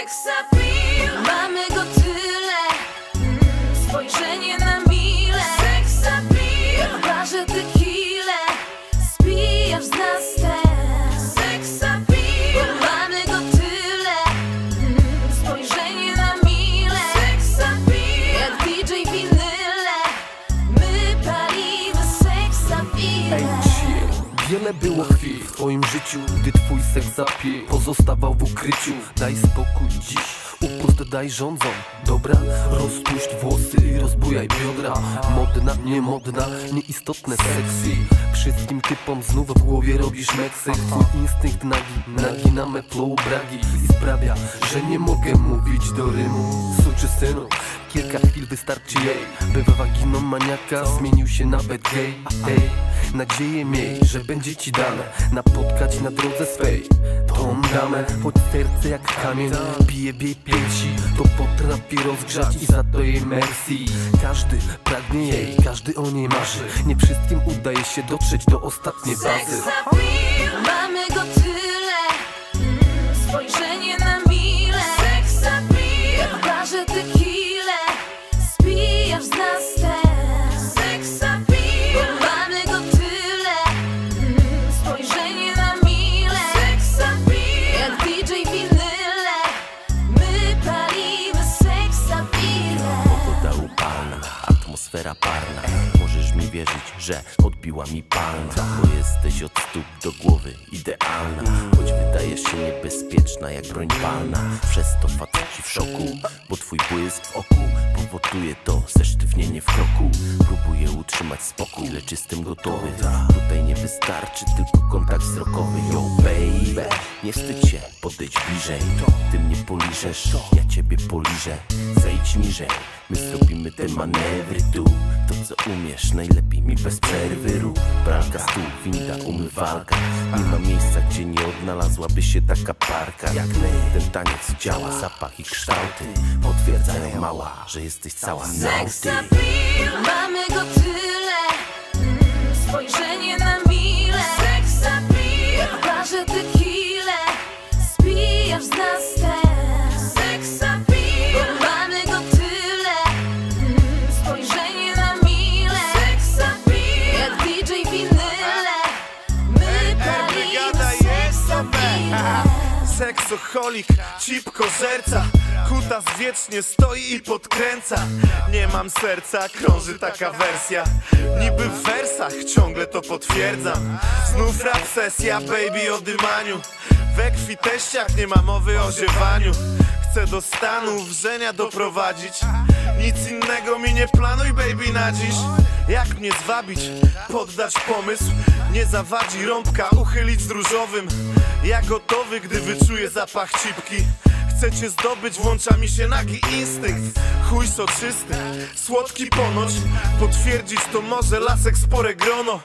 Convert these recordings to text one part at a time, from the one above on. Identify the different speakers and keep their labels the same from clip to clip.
Speaker 1: Sex appeal. Mamy go tyle. Spojrzenie Wiele było chwil w twoim życiu Gdy twój seks zapie pozostawał w ukryciu. Daj spokój dziś, upust daj rządzom. Dobra, rozpuść włosy i rozbujaj biodra. Modna, niemodna, nieistotne sexy Wszystkim typom znów w głowie robisz meksyk Twój instynkt nagi, nagina me flow bragi I sprawia, że nie mogę mówić do rymu. Suczy synu, kilka chwil wystarczy. Jej By we waginą maniaka zmienił się nawet gej. Ej, nadzieję miej, że będzie ci dane Napotkać na drodze swej. Tą damę, choć serce jak kamień Bije w jej piersi, to potrafi rozgrzać I za to jej merci. Każdy pragnie jej, każdy o niej marzy. Nie wszystkim udaje się dotrzeć do ostatniej bazy
Speaker 2: atmosfera parna. Możesz mi wierzyć, że odbiła mi palna. Bo jesteś od stóp do głowy idealna. Choć wydajesz się niebezpieczna jak broń palna. Przez to w szoku Bo twój błysk w oku Powoduje to zesztywnienie w kroku. Próbuję utrzymać spokój, lecz jestem gotowy. Tutaj nie wystarczy tylko kontakt wzrokowy. Yo baby, nie wstydź się, podejdź bliżej. Ty mnie poliżesz, ja ciebie poliżę. Zejdź niżej, my zrobimy te manewry tu. To co umiesz, najlepiej mi bez przerwy rób. Pralka, stół, winda, umywalka. Nie ma miejsca, gdzie nie odnalazłaby się taka parka. Jak my, ten taniec działa, zapach i kształty Potwierdzają mała, że jesteś cała
Speaker 3: Sex
Speaker 2: nauty
Speaker 4: Seksoholik, cipko żerca Kutas wiecznie stoi i podkręca. Nie mam serca, krąży taka wersja. Niby w wersach ciągle to potwierdzam. Znów rap sesja, baby o dymaniu. We krwi teściach nie ma mowy o ziewaniu. Chcę do stanu wrzenia doprowadzić Nic innego mi nie planuj baby na dziś. Jak mnie zwabić, poddać pomysł? Nie zawadzi rąbka, uchylić z różowym. Ja gotowy, gdy wyczuję zapach cipki. Chcecie zdobyć, włącza mi się nagi instynkt. Chuj soczysty, słodki ponoć. Potwierdzić to może lasek spore grono.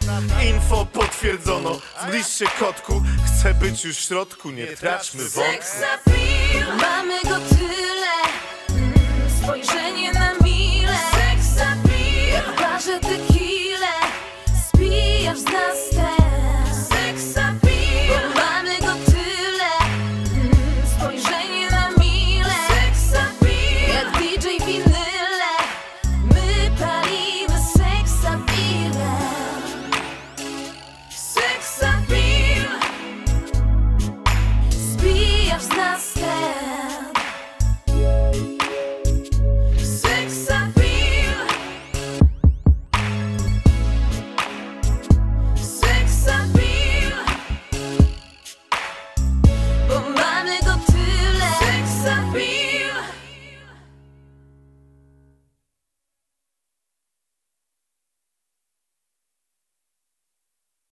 Speaker 4: Info potwierdzono, zbliż się kotku. Chcę być już w środku, nie traćmy wątku.
Speaker 3: Mamy go tyle. Mm, Spojrzenie